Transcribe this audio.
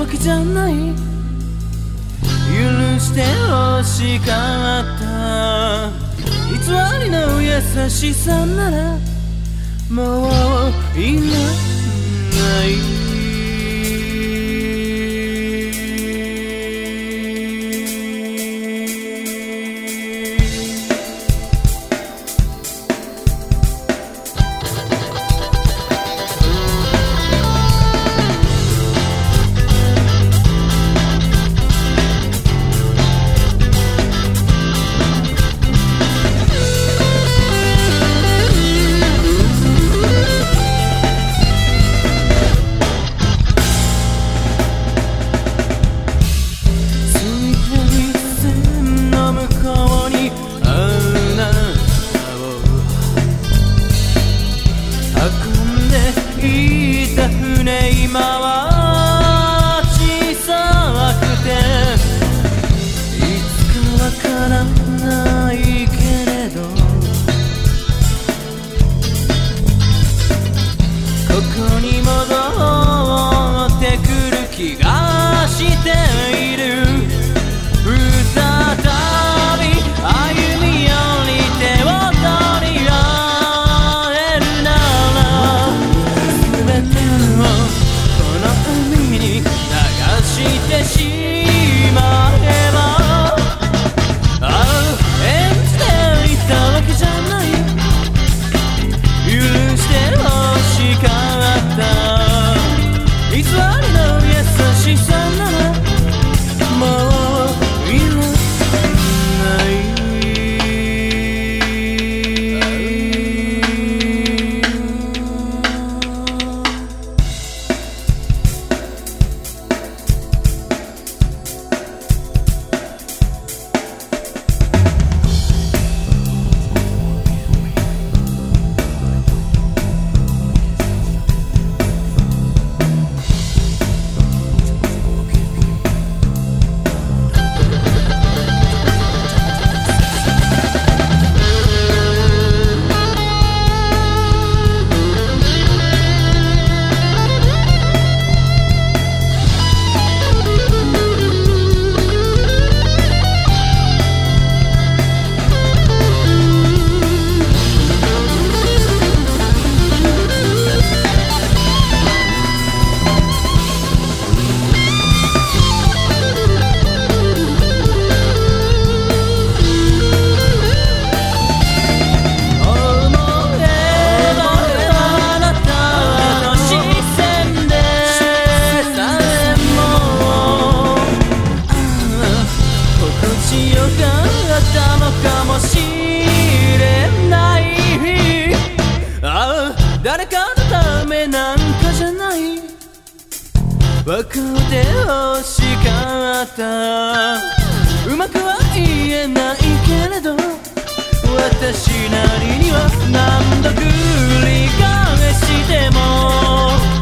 わけじゃない。許して欲しかった。偽りの優しさならもういらない。かもしれないああ誰かのためなんかじゃない。分かってほしかったうまくは言えないけれど私なりには何度繰り返しても。